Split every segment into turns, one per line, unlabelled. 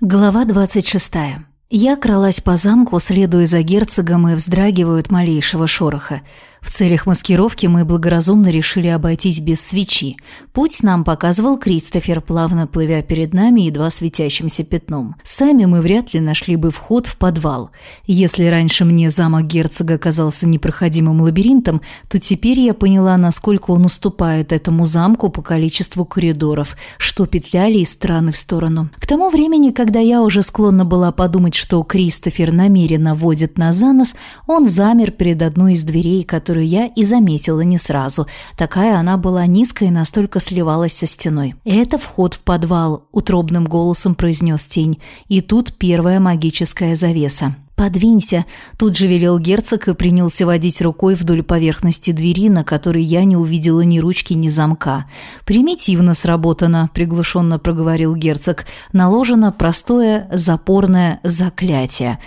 Глава 26. Я кралась по замку, следуя за герцогом, и вздрагиваю от малейшего шороха. В целях маскировки мы благоразумно решили обойтись без свечи. Путь нам показывал Кристофер, плавно плывя перед нами едва светящимся пятном. Сами мы вряд ли нашли бы вход в подвал. Если раньше мне замок герцога казался непроходимым лабиринтом, то теперь я поняла, насколько он уступает этому замку по количеству коридоров, что петляли из стороны в сторону. К тому времени, когда я уже склонна была подумать, что Кристофер намеренно водит нас за нос, он замер перед одной из дверей, которая которую я и заметила не сразу. Такая она была низкая и настолько сливалась со стеной. «Это вход в подвал», – утробным голосом произнес тень. И тут первая магическая завеса. «Подвинься!» – тут же велел герцог и принялся водить рукой вдоль поверхности двери, на которой я не увидела ни ручки, ни замка. «Примитивно сработано», – приглушенно проговорил герцог. «Наложено простое запорное заклятие».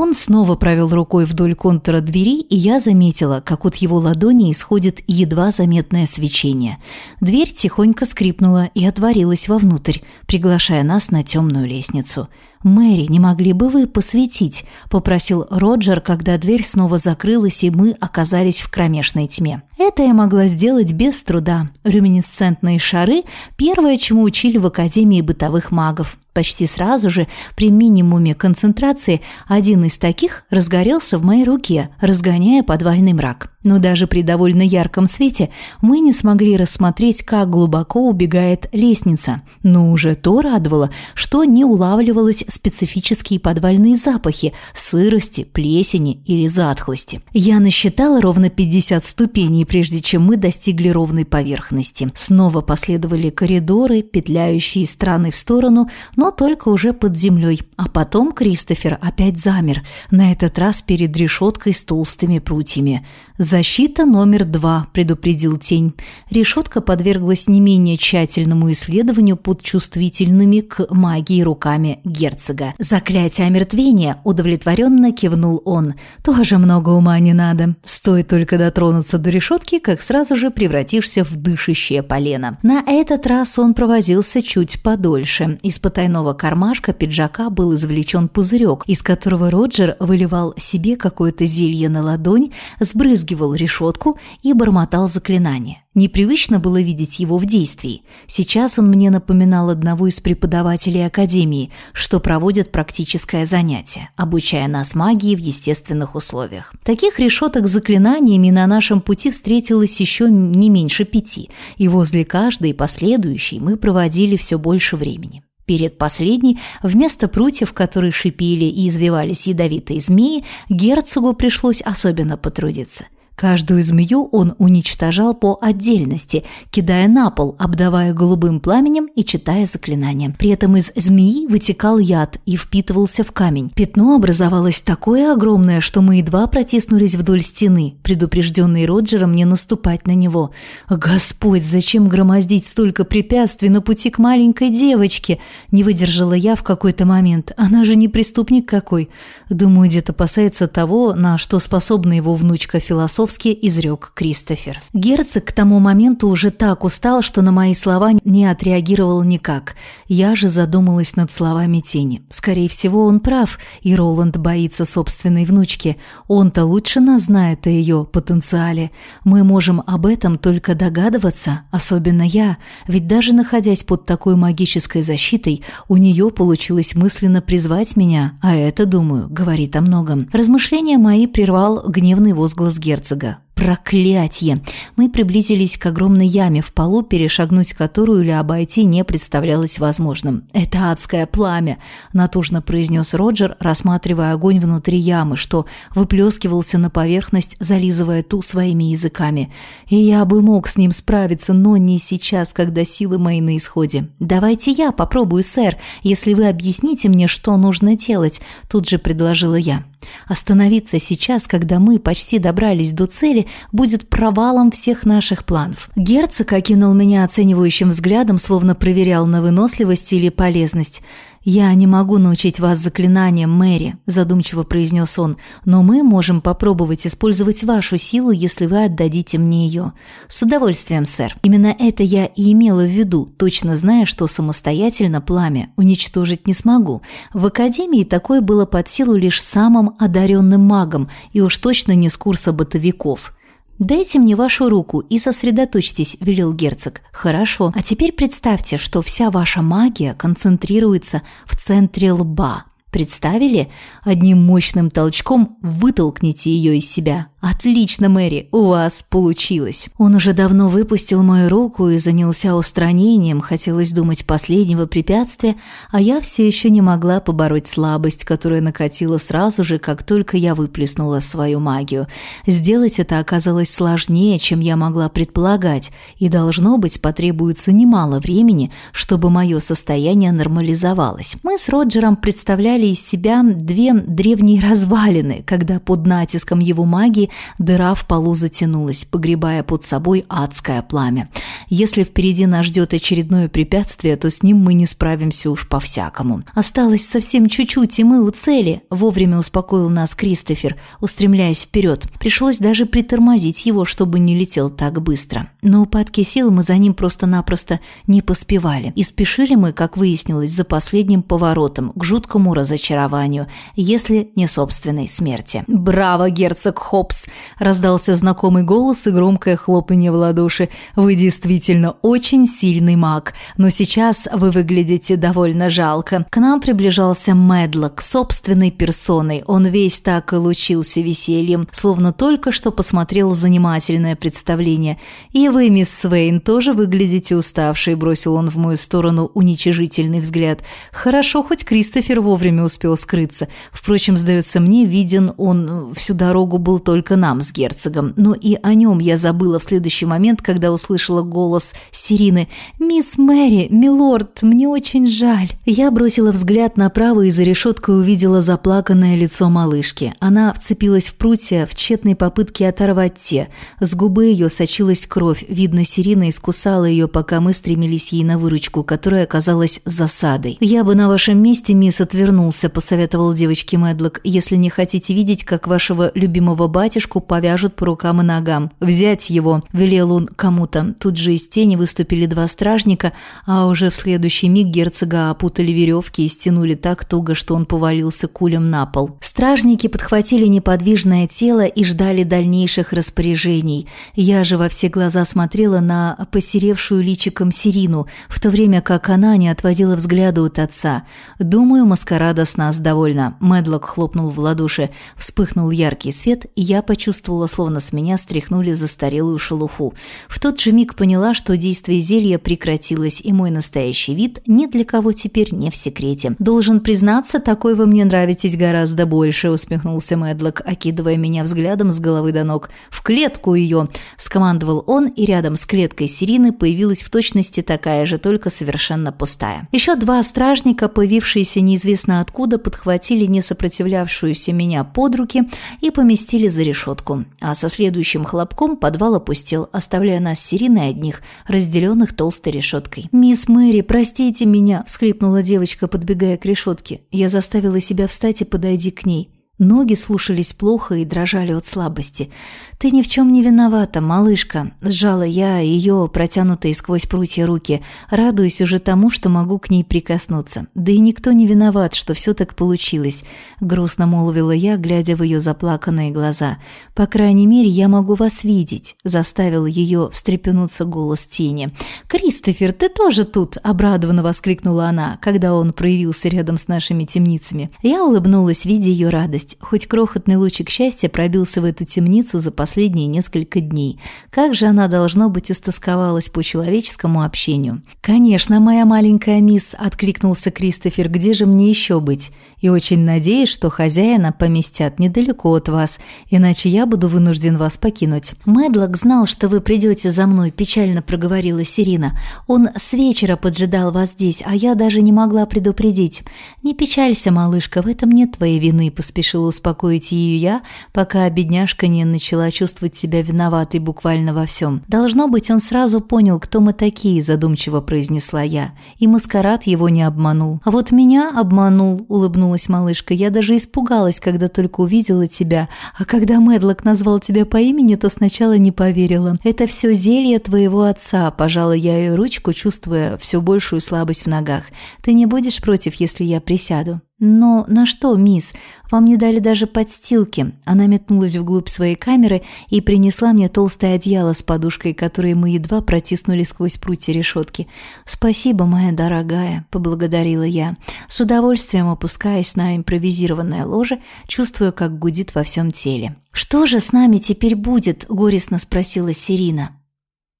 Он снова провел рукой вдоль контура двери, и я заметила, как от его ладони исходит едва заметное свечение. Дверь тихонько скрипнула и отворилась вовнутрь, приглашая нас на темную лестницу. «Мэри, не могли бы вы посветить?» – попросил Роджер, когда дверь снова закрылась, и мы оказались в кромешной тьме. Это я могла сделать без труда. Люминесцентные шары – первое, чему учили в Академии бытовых магов. Почти сразу же, при минимуме концентрации, один из таких разгорелся в моей руке, разгоняя подвальный мрак. Но даже при довольно ярком свете мы не смогли рассмотреть, как глубоко убегает лестница. Но уже то радовало, что не улавливалось специфические подвальные запахи – сырости, плесени или затхлости. Я насчитала ровно 50 ступеней, прежде чем мы достигли ровной поверхности. Снова последовали коридоры, петляющие из в сторону, но только уже под землей. А потом Кристофер опять замер, на этот раз перед решеткой с толстыми прутьями. «Защита номер два», – предупредил тень. Решетка подверглась не менее тщательному исследованию под чувствительными к магии руками герцога. «Заклятие омертвения», – удовлетворенно кивнул он. «Тоже много ума не надо. Стоит только дотронуться до решетки, как сразу же превратишься в дышащее полено». На этот раз он провозился чуть подольше. Потайного кармашка пиджака был извлечен пузырек, из которого Роджер выливал себе какое-то зелье на ладонь, сбрызгивал решетку и бормотал заклинание. Непривычно было видеть его в действии. Сейчас он мне напоминал одного из преподавателей Академии, что проводит практическое занятие, обучая нас магии в естественных условиях. Таких решеток с заклинаниями на нашем пути встретилось еще не меньше пяти, и возле каждой последующей мы проводили все больше времени. Перед последней, вместо прутьев, которые шипели и извивались ядовитые змеи, герцогу пришлось особенно потрудиться – Каждую змею он уничтожал по отдельности, кидая на пол, обдавая голубым пламенем и читая заклинания. При этом из змеи вытекал яд и впитывался в камень. Пятно образовалось такое огромное, что мы едва протиснулись вдоль стены, предупрежденный Роджером не наступать на него. «Господь, зачем громоздить столько препятствий на пути к маленькой девочке?» Не выдержала я в какой-то момент. Она же не преступник какой. Думаю, дед опасается того, на что способна его внучка-философ философски изрек Кристофер. Герцог к тому моменту уже так устал, что на мои слова не отреагировал никак. Я же задумалась над словами тени. Скорее всего, он прав, и Роланд боится собственной внучки. Он-то лучше нас знает о ее потенциале. Мы можем об этом только догадываться, особенно я, ведь даже находясь под такой магической защитой, у нее получилось мысленно призвать меня, а это, думаю, говорит о многом. Размышления мои прервал гневный возглас герцога герцога. Проклятье! Мы приблизились к огромной яме в полу, перешагнуть которую или обойти не представлялось возможным. «Это адское пламя!» – натужно произнес Роджер, рассматривая огонь внутри ямы, что выплескивался на поверхность, зализывая ту своими языками. «И я бы мог с ним справиться, но не сейчас, когда силы мои на исходе. Давайте я попробую, сэр, если вы объясните мне, что нужно делать», – тут же предложила я. Остановиться сейчас, когда мы почти добрались до цели, будет провалом всех наших планов. Герцог окинул меня оценивающим взглядом, словно проверял на выносливость или полезность. «Я не могу научить вас заклинаниям, Мэри», – задумчиво произнес он, «но мы можем попробовать использовать вашу силу, если вы отдадите мне ее». «С удовольствием, сэр. Именно это я и имела в виду, точно зная, что самостоятельно пламя уничтожить не смогу. В Академии такое было под силу лишь самым одаренным магом, и уж точно не с курса бытовиков». «Дайте мне вашу руку и сосредоточьтесь», – велел герцог. «Хорошо. А теперь представьте, что вся ваша магия концентрируется в центре лба. Представили? Одним мощным толчком вытолкните ее из себя. «Отлично, Мэри, у вас получилось». Он уже давно выпустил мою руку и занялся устранением, хотелось думать, последнего препятствия, а я все еще не могла побороть слабость, которая накатила сразу же, как только я выплеснула свою магию. Сделать это оказалось сложнее, чем я могла предполагать, и, должно быть, потребуется немало времени, чтобы мое состояние нормализовалось. Мы с Роджером представляли из себя две древние развалины, когда под натиском его магии дыра в полу затянулась, погребая под собой адское пламя. Если впереди нас ждет очередное препятствие, то с ним мы не справимся уж по-всякому. Осталось совсем чуть-чуть, и мы у цели. Вовремя успокоил нас Кристофер, устремляясь вперед. Пришлось даже притормозить его, чтобы не летел так быстро. На упадке сил мы за ним просто-напросто не поспевали. И спешили мы, как выяснилось, за последним поворотом, к жуткому разочарованию, если не собственной смерти. «Браво, герцог Хопс!» Джобс!» – раздался знакомый голос и громкое хлопанье в ладоши. «Вы действительно очень сильный маг, но сейчас вы выглядите довольно жалко». К нам приближался Мэдлок собственной персоной. Он весь так и лучился весельем, словно только что посмотрел занимательное представление. «И вы, мисс Свейн, тоже выглядите уставшей», – бросил он в мою сторону уничижительный взгляд. «Хорошо, хоть Кристофер вовремя успел скрыться. Впрочем, сдается мне, виден он всю дорогу был только нам с герцогом, но и о нем я забыла в следующий момент, когда услышала голос Сирины. «Мисс Мэри, милорд, мне очень жаль». Я бросила взгляд направо и за решеткой увидела заплаканное лицо малышки. Она вцепилась в прутья в тщетной попытке оторвать те. С губы ее сочилась кровь. Видно, Сирина искусала ее, пока мы стремились ей на выручку, которая оказалась засадой. «Я бы на вашем месте, мисс, отвернулся», – посоветовал девочке Мэдлок, «если не хотите видеть, как вашего любимого батюшку повяжут по рукам и ногам. «Взять его!» – велел он кому-то. Тут же из тени выступили два стражника, а уже в следующий миг герцога опутали веревки и стянули так туго, что он повалился кулем на пол. Стражники подхватили неподвижное тело и ждали дальнейших распоряжений. Я же во все глаза смотрела на посеревшую личиком Сирину, в то время как она не отводила взгляда от отца. «Думаю, маскарада с нас довольна». Медлок хлопнул в ладоши. Вспыхнул яркий свет, и я почувствовала, словно с меня стряхнули застарелую шелуху. В тот же миг поняла, что действие зелья прекратилось, и мой настоящий вид ни для кого теперь не в секрете. «Должен признаться, такой вы мне нравитесь гораздо больше», — усмехнулся Мэдлок, окидывая меня взглядом с головы до ног. «В клетку ее!» — скомандовал он, и рядом с клеткой Сирины появилась в точности такая же, только совершенно пустая. Еще два стражника, появившиеся неизвестно откуда, подхватили несопротивлявшуюся меня под руки и поместили за решетку а со следующим хлопком подвал опустел, оставляя нас с Ириной одних, разделенных толстой решеткой. «Мисс Мэри, простите меня!» – всхлипнула девочка, подбегая к решетке. Я заставила себя встать и подойти к ней. Ноги слушались плохо и дрожали от слабости. «Ты ни в чем не виновата, малышка», – сжала я ее протянутые сквозь прутья руки, радуясь уже тому, что могу к ней прикоснуться. «Да и никто не виноват, что все так получилось», – грустно молвила я, глядя в ее заплаканные глаза. «По крайней мере, я могу вас видеть», – заставил ее встрепенуться голос тени. «Кристофер, ты тоже тут?» – обрадованно воскликнула она, когда он проявился рядом с нашими темницами. Я улыбнулась, видя ее радость. Хоть крохотный лучик счастья пробился в эту темницу за последние несколько дней. Как же она, должно быть, истосковалась по человеческому общению. «Конечно, моя маленькая мисс», – откликнулся Кристофер, – «где же мне еще быть? И очень надеюсь, что хозяина поместят недалеко от вас, иначе я буду вынужден вас покинуть». «Мэдлок знал, что вы придете за мной», – печально проговорила Сирина. «Он с вечера поджидал вас здесь, а я даже не могла предупредить». «Не печалься, малышка, в этом нет твоей вины», – поспешил поспешила успокоить ее я, пока бедняжка не начала чувствовать себя виноватой буквально во всем. «Должно быть, он сразу понял, кто мы такие», – задумчиво произнесла я. И маскарад его не обманул. «А вот меня обманул», – улыбнулась малышка. «Я даже испугалась, когда только увидела тебя. А когда Мэдлок назвал тебя по имени, то сначала не поверила. Это все зелье твоего отца», – пожала я ее ручку, чувствуя все большую слабость в ногах. «Ты не будешь против, если я присяду?» «Но на что, мисс? Вам не дали даже подстилки». Она метнулась вглубь своей камеры и принесла мне толстое одеяло с подушкой, которое мы едва протиснули сквозь прутья решетки. «Спасибо, моя дорогая», — поблагодарила я, с удовольствием опускаясь на импровизированное ложе, чувствуя, как гудит во всем теле. «Что же с нами теперь будет?» — горестно спросила Сирина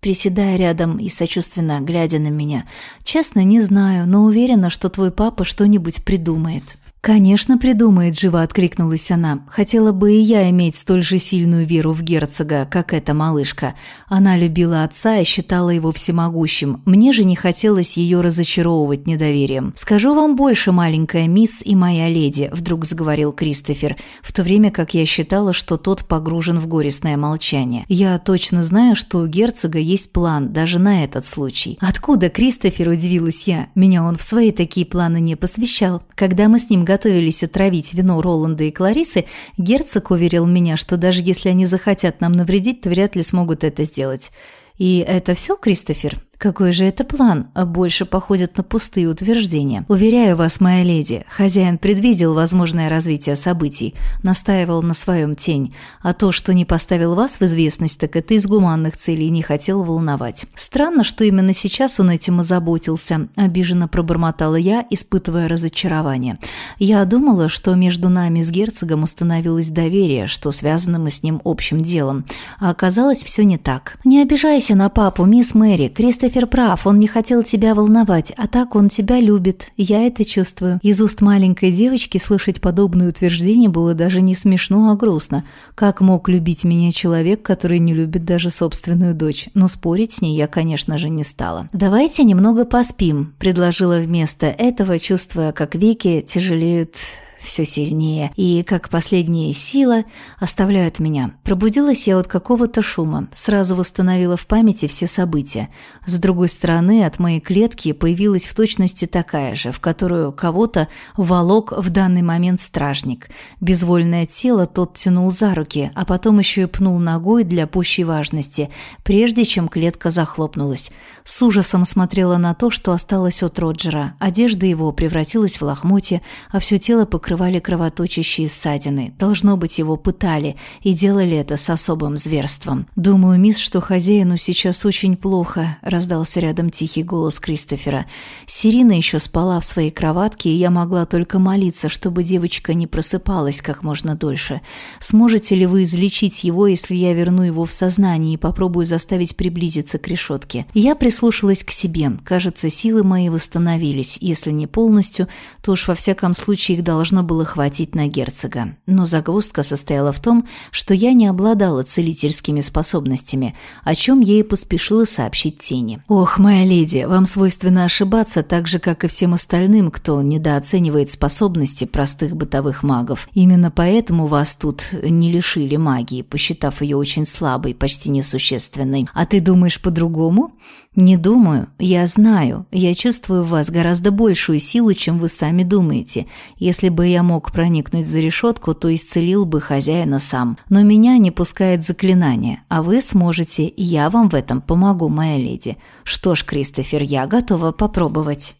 приседая рядом и сочувственно глядя на меня. «Честно, не знаю, но уверена, что твой папа что-нибудь придумает». «Конечно, придумает», – живо откликнулась она. «Хотела бы и я иметь столь же сильную веру в герцога, как эта малышка. Она любила отца и считала его всемогущим. Мне же не хотелось ее разочаровывать недоверием. «Скажу вам больше, маленькая мисс и моя леди», – вдруг заговорил Кристофер, в то время как я считала, что тот погружен в горестное молчание. «Я точно знаю, что у герцога есть план, даже на этот случай». «Откуда Кристофер?» – удивилась я. Меня он в свои такие планы не посвящал. Когда мы с ним готовились отравить вино Роланда и Кларисы, герцог уверил меня, что даже если они захотят нам навредить, то вряд ли смогут это сделать. «И это все, Кристофер?» Какой же это план? А больше походит на пустые утверждения. Уверяю вас, моя леди, хозяин предвидел возможное развитие событий, настаивал на своем тень, а то, что не поставил вас в известность, так это из гуманных целей не хотел волновать. Странно, что именно сейчас он этим озаботился, обиженно пробормотала я, испытывая разочарование. Я думала, что между нами с герцогом установилось доверие, что связано мы с ним общим делом, а оказалось все не так. Не обижайся на папу, мисс Мэри, Кристофер Кристофер прав, он не хотел тебя волновать, а так он тебя любит. Я это чувствую. Из уст маленькой девочки слышать подобное утверждение было даже не смешно, а грустно. Как мог любить меня человек, который не любит даже собственную дочь? Но спорить с ней я, конечно же, не стала. «Давайте немного поспим», – предложила вместо этого, чувствуя, как веки тяжелеют все сильнее, и, как последняя сила, оставляют меня. Пробудилась я от какого-то шума, сразу восстановила в памяти все события. С другой стороны, от моей клетки появилась в точности такая же, в которую кого-то волок в данный момент стражник. Безвольное тело тот тянул за руки, а потом еще и пнул ногой для пущей важности, прежде чем клетка захлопнулась. С ужасом смотрела на то, что осталось от Роджера. Одежда его превратилась в лохмотье, а все тело покрылось покрывали кровоточащие ссадины. Должно быть, его пытали и делали это с особым зверством. «Думаю, мисс, что хозяину сейчас очень плохо», – раздался рядом тихий голос Кристофера. Сирина еще спала в своей кроватке, и я могла только молиться, чтобы девочка не просыпалась как можно дольше. Сможете ли вы излечить его, если я верну его в сознание и попробую заставить приблизиться к решетке? Я прислушалась к себе. Кажется, силы мои восстановились. Если не полностью, то уж во всяком случае их должно должно было хватить на герцога. Но загвоздка состояла в том, что я не обладала целительскими способностями, о чем ей поспешила сообщить тени. «Ох, моя леди, вам свойственно ошибаться так же, как и всем остальным, кто недооценивает способности простых бытовых магов. Именно поэтому вас тут не лишили магии, посчитав ее очень слабой, почти несущественной. А ты думаешь по-другому?» «Не думаю, я знаю. Я чувствую в вас гораздо большую силу, чем вы сами думаете. Если бы я мог проникнуть за решетку, то исцелил бы хозяина сам. Но меня не пускает заклинание, а вы сможете, я вам в этом помогу, моя леди. Что ж, Кристофер, я готова попробовать».